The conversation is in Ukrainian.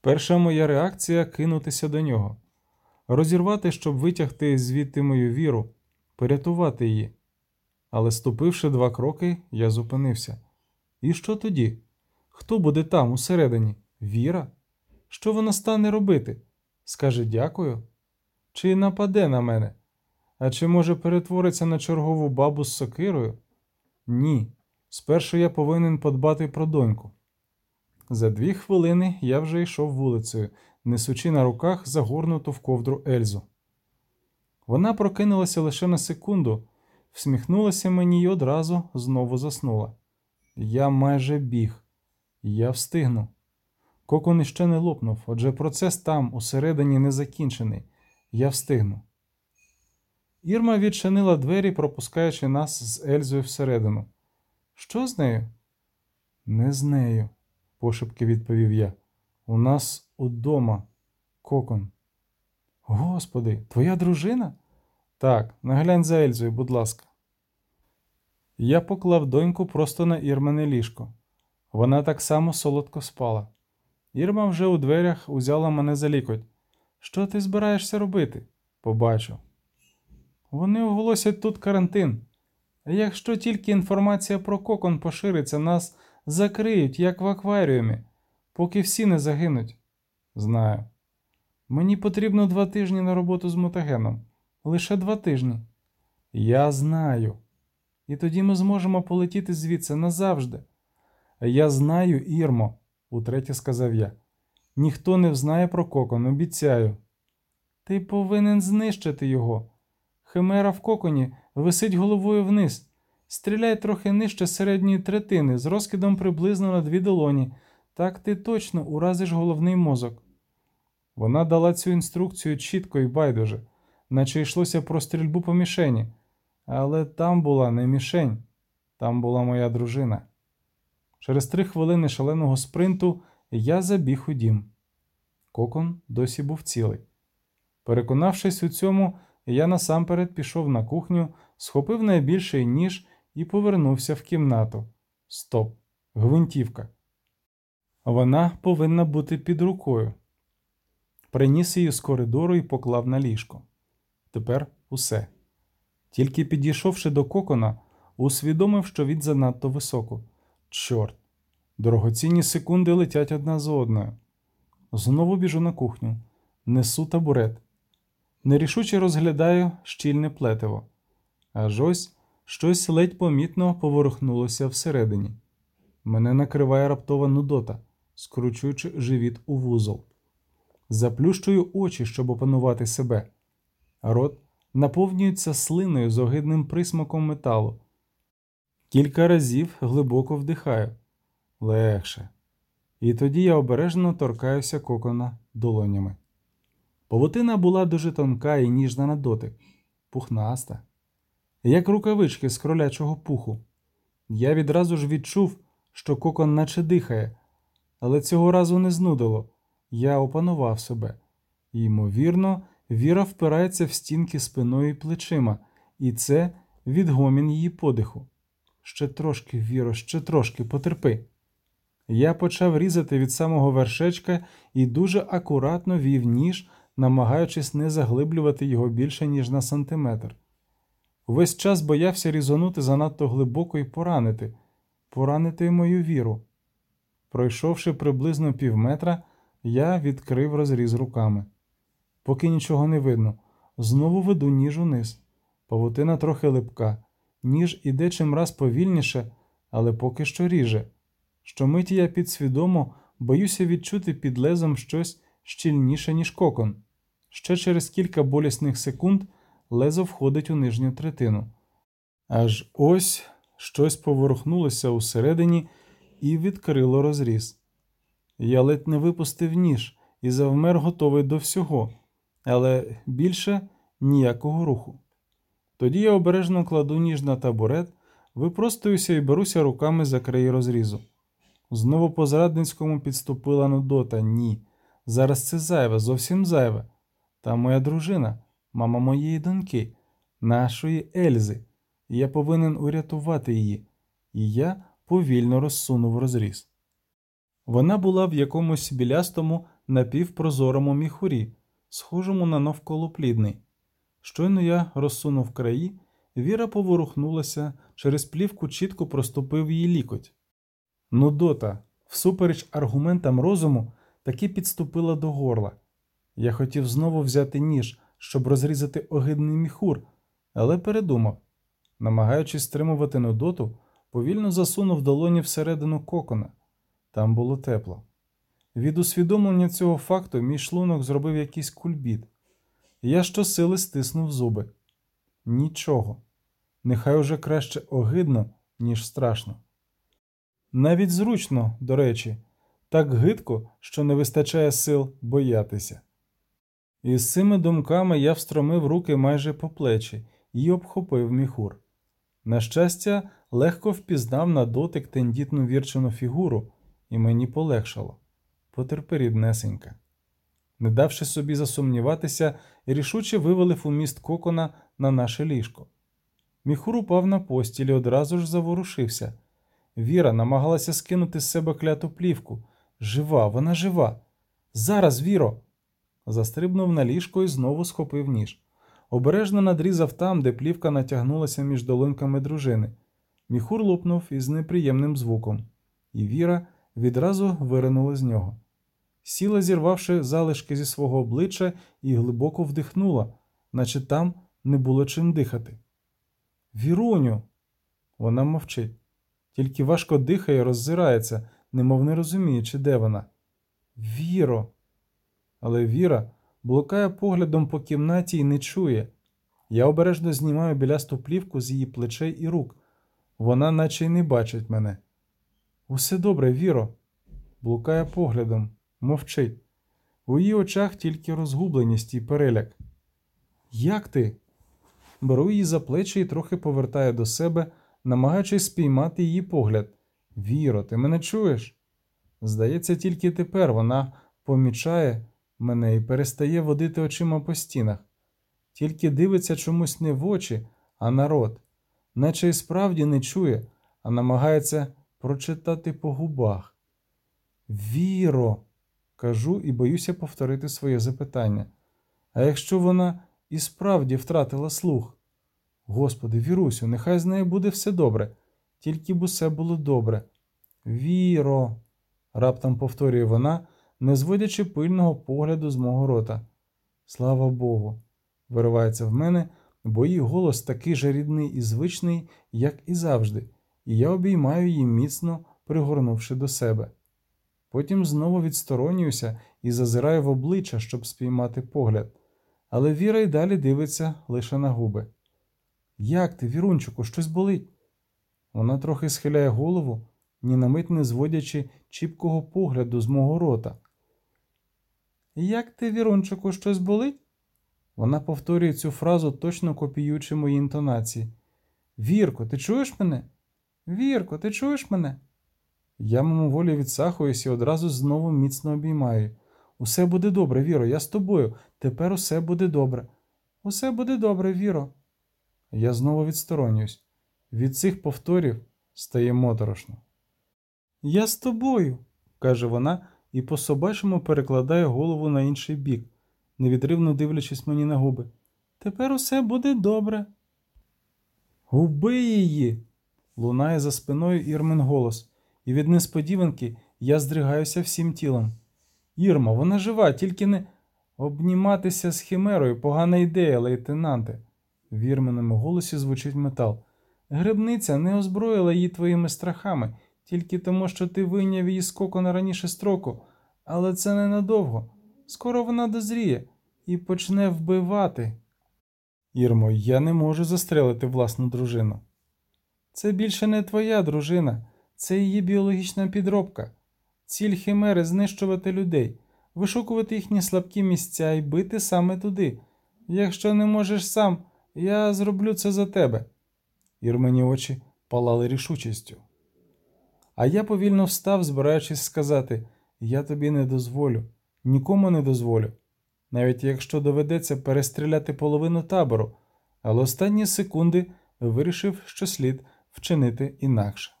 Перша моя реакція кинутися до нього, розірвати, щоб витягти звідти мою віру, порятувати її. Але ступивши два кроки, я зупинився. І що тоді? Хто буде там, усередині? Віра? Що вона стане робити? Скаже дякую? Чи нападе на мене? А чи може перетвориться на чергову бабу з сокирою? Ні. Спершу я повинен подбати про доньку. За дві хвилини я вже йшов вулицею, несучи на руках загорнуту в ковдру Ельзу. Вона прокинулася лише на секунду, всміхнулася мені і одразу знову заснула. Я майже біг, я встигну. Кокон іще не лопнув, отже процес там, усередині, не закінчений. Я встигну. Ірма відчинила двері, пропускаючи нас з Ельзою всередину. Що з нею? Не з нею, пошепки відповів я. У нас удома кокон. Господи, твоя дружина? Так, наглянь за Ельзою, будь ласка. Я поклав доньку просто на Ірмене ліжко. Вона так само солодко спала. Ірма вже у дверях узяла мене за лікоть. Що ти збираєшся робити? Побачу. Вони оголосять тут карантин. Якщо тільки інформація про кокон пошириться, нас закриють, як в акваріумі, поки всі не загинуть. Знаю. Мені потрібно два тижні на роботу з мутагеном. Лише два тижні. Я знаю. І тоді ми зможемо полетіти звідси назавжди. Я знаю, Ірмо, утретє сказав я. Ніхто не взнає про кокон, обіцяю. Ти повинен знищити його. Химера в коконі висить головою вниз. Стріляй трохи нижче середньої третини з розкидом приблизно на дві долоні. Так ти точно уразиш головний мозок. Вона дала цю інструкцію чітко і байдуже, наче йшлося про стрільбу по мішені. Але там була не мішень, там була моя дружина. Через три хвилини шаленого спринту я забіг у дім. Кокон досі був цілий. Переконавшись у цьому, я насамперед пішов на кухню, схопив найбільший ніж і повернувся в кімнату. Стоп, гвинтівка. Вона повинна бути під рукою. Приніс її з коридору і поклав на ліжко. Тепер усе. Тільки підійшовши до кокона, усвідомив, що він занадто високо. Чорт, дорогоцінні секунди летять одна за одною. Знову біжу на кухню, несу табурет. Нерішуче розглядаю щільне плетиво. Аж ось щось ледь помітно поворухнулося всередині. Мене накриває раптова нудота, скручуючи живіт у вузол. Заплющую очі, щоб опанувати себе. Рот наповнюється слиною з огидним присмаком металу. Кілька разів глибоко вдихаю. Легше. І тоді я обережно торкаюся кокона долонями. Павутина була дуже тонка і ніжна на дотик, пухнаста, як рукавички з кролячого пуху. Я відразу ж відчув, що кокон наче дихає, але цього разу не знудило. Я опанував себе. Ймовірно, віра впирається в стінки спиною і плечима, і це відгомін її подиху. Ще трошки, Віро, ще трошки потерпи. Я почав різати від самого вершечка і дуже акуратно вів ніж, намагаючись не заглиблювати його більше, ніж на сантиметр. Увесь час боявся різонути занадто глибоко і поранити, поранити мою віру. Пройшовши приблизно півметра, я відкрив розріз руками. Поки нічого не видно, знову веду ніж униз. Павутина трохи липка, ніж іде чимраз повільніше, але поки що ріже. Щомиті я підсвідомо боюся відчути під лезом щось щільніше, ніж кокон. Ще через кілька болісних секунд лезо входить у нижню третину. Аж ось щось поворухнулося усередині і відкрило розріз. Я ледь не випустив ніж і завмер готовий до всього, але більше ніякого руху. Тоді я обережно кладу ніж на табурет, випростуюся і беруся руками за край розрізу. Знову по зрадницькому підступила Нудота. Ні. Зараз це зайве, зовсім зайве. Та моя дружина, мама моєї доньки, нашої Ельзи. Я повинен урятувати її, і я повільно розсунув розріз. Вона була в якомусь білястому, напівпрозорому міхурі, схожому на навколоплідний. Щойно я розсунув краї, Віра поворухнулася, через плівку чітко проступив її лікоть. Нудота, всупереч аргументам розуму, таки підступила до горла. Я хотів знову взяти ніж, щоб розрізати огидний міхур, але передумав. Намагаючись стримувати нудоту, повільно засунув долоні всередину кокона. Там було тепло. Від усвідомлення цього факту мій шлунок зробив якийсь кульбіт. Я щосили стиснув зуби. Нічого. Нехай уже краще огидно, ніж страшно. Навіть зручно, до речі, так гидко, що не вистачає сил боятися. І з цими думками я встромив руки майже по плечі і обхопив міхур. На щастя, легко впізнав на дотик тендітну вірчену фігуру, і мені полегшало. Потерпи, ріднесенька. Не давши собі засумніватися, рішуче вивалив у міст кокона на наше ліжко. Міхур упав на постіль і одразу ж заворушився. Віра намагалася скинути з себе кляту плівку. Жива, вона жива. Зараз, Віро. Застрибнув на ліжко і знову схопив ніж. Обережно надрізав там, де плівка натягнулася між долоньками дружини. Міхур лопнув із неприємним звуком, і Віра відразу виринула з нього. Сіла, зірвавши залишки зі свого обличчя, і глибоко вдихнула, наче там не було чим дихати. Віруню. Вона мовчить, тільки важко дихає, роззирається, немов не розуміючи, де вона. Віро. Але Віра блукає поглядом по кімнаті і не чує. Я обережно знімаю білясту плівку з її плечей і рук. Вона наче й не бачить мене. Усе добре, Віро. Блукає поглядом, мовчить. У її очах тільки розгубленість і переляк. Як ти? Беру її за плечі і трохи повертаю до себе, намагаючись спіймати її погляд. Віро, ти мене чуєш? Здається, тільки тепер вона помічає мене і перестає водити очима по стінах, тільки дивиться чомусь не в очі, а на рот, наче й справді не чує, а намагається прочитати по губах. Віро, кажу і боюся повторити своє запитання. А якщо вона і справді втратила слух? Господи, Вірусю, нехай з нею буде все добре, тільки б усе було добре. Віро, раптом повторює вона, не зводячи пильного погляду з мого рота. Слава Богу, виривається в мене, бо її голос такий же рідний і звичний, як і завжди, і я обіймаю її міцно, пригорнувши до себе. Потім знову відсторонююся і зазираю в обличчя, щоб спіймати погляд, але Віра й далі дивиться лише на губи. Як ти, Вірунчику, щось болить? Вона трохи схиляє голову, ні на мить не зводячи чіпкого погляду з мого рота. Як ти, Вірунчику, щось болить? Вона повторює цю фразу, точно копіюючи мої інтонації. Вірко, ти чуєш мене? Вірко, ти чуєш мене? Я мимоволі відсахуюсь і одразу знову міцно обіймаю. Усе буде добре, Віро, я з тобою. Тепер усе буде добре. Усе буде добре, Віро. Я знову відсторонююсь. Від цих повторів стає моторошно. Я з тобою, каже вона і по собачому перекладає голову на інший бік, невідривно дивлячись мені на губи. Тепер усе буде добре. Губи її. лунає за спиною Ірмин голос, і від несподіванки я здригаюся всім тілом. Ірма, вона жива, тільки не обніматися з химерою погана ідея, лейтенанте. В Ірминому голосі звучить метал. Грибниця не озброїла її твоїми страхами, тільки тому, що ти вийняв її з кокона раніше строку, але це ненадовго. Скоро вона дозріє і почне вбивати. Ірмо, я не можу застрелити власну дружину. Це більше не твоя дружина, це її біологічна підробка. Ціль химери знищувати людей, вишукувати їхні слабкі місця і бити саме туди. Якщо не можеш сам, я зроблю це за тебе. Ірмені очі палали рішучістю. А я повільно встав, збираючись сказати: Я тобі не дозволю, нікому не дозволю, навіть якщо доведеться перестріляти половину табору, але останні секунди вирішив, що слід вчинити інакше.